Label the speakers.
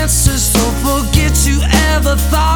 Speaker 1: answers, so forget you ever thought.